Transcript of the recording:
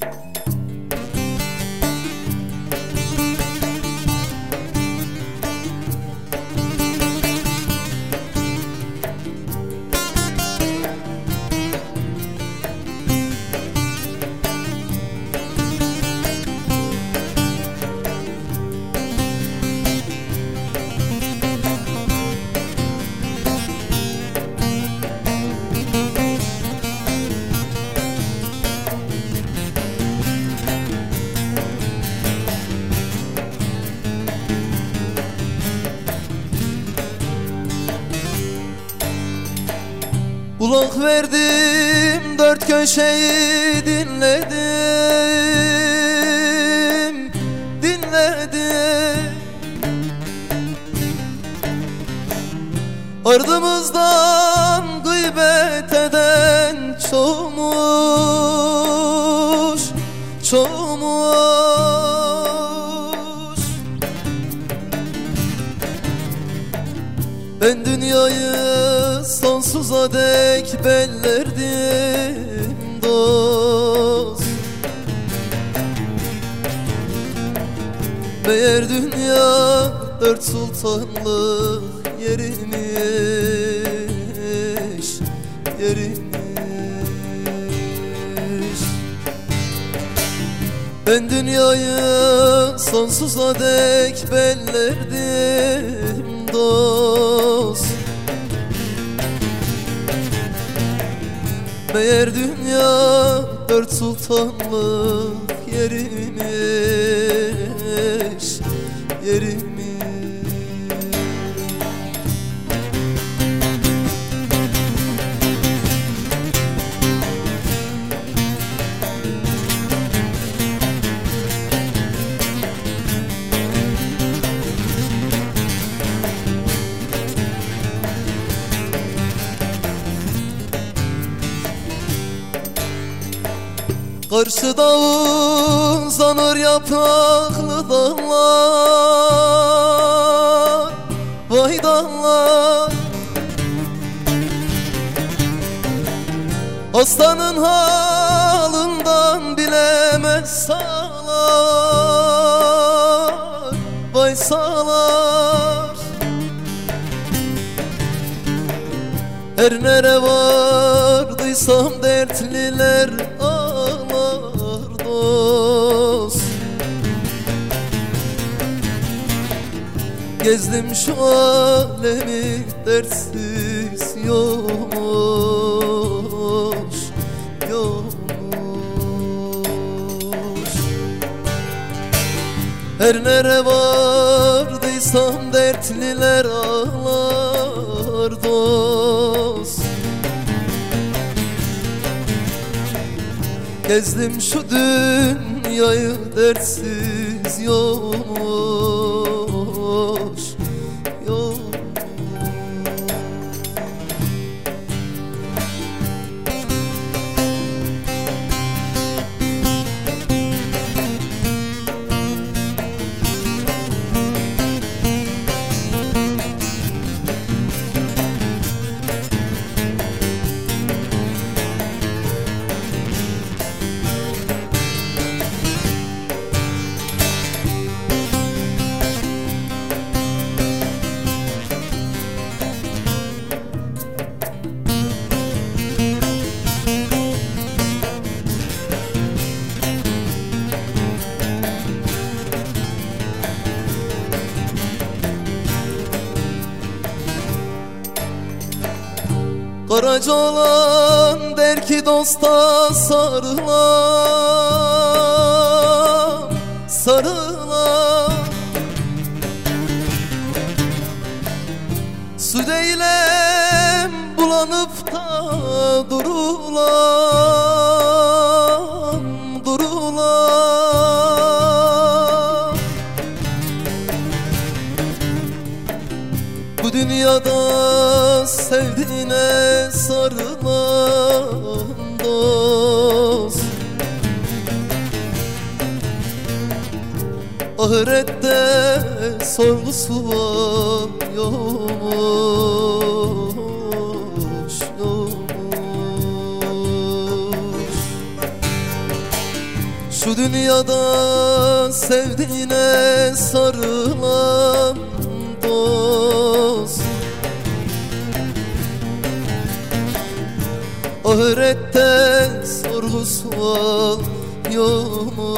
Bye. Kulak verdim dört köşeyi dinledim Dinledim. Ardımızdan gıybet eden sonsuza dek bellerdim dost. Meğer dünya dört sultanlık yeriymiş Yeriymiş Ben dünyayı sonsuza dek bellerdim dost Meğer dünya dört sultanlık yeriymiş Karşıda uzanır yapraklı dağlar. Vay dağlar. Hastanın halından bilemez sağlar. Vay sağlar. Her nere vardıysam dertliler ağlar Gezdim şu alemi dertsiz yokmuş Yokmuş Her nere vardıysam dertliler ağlar dost. Gezdim şu dünyayı dertsiz yokmuş Karaca olan der ki dosta sarılan Sarılan sevdiğine sarılan dost. Ahirette sorgusu var yokmuş Yokmuş. Şu dünyada sevdiğine sarılan Ahirette sorgu sual yok mu?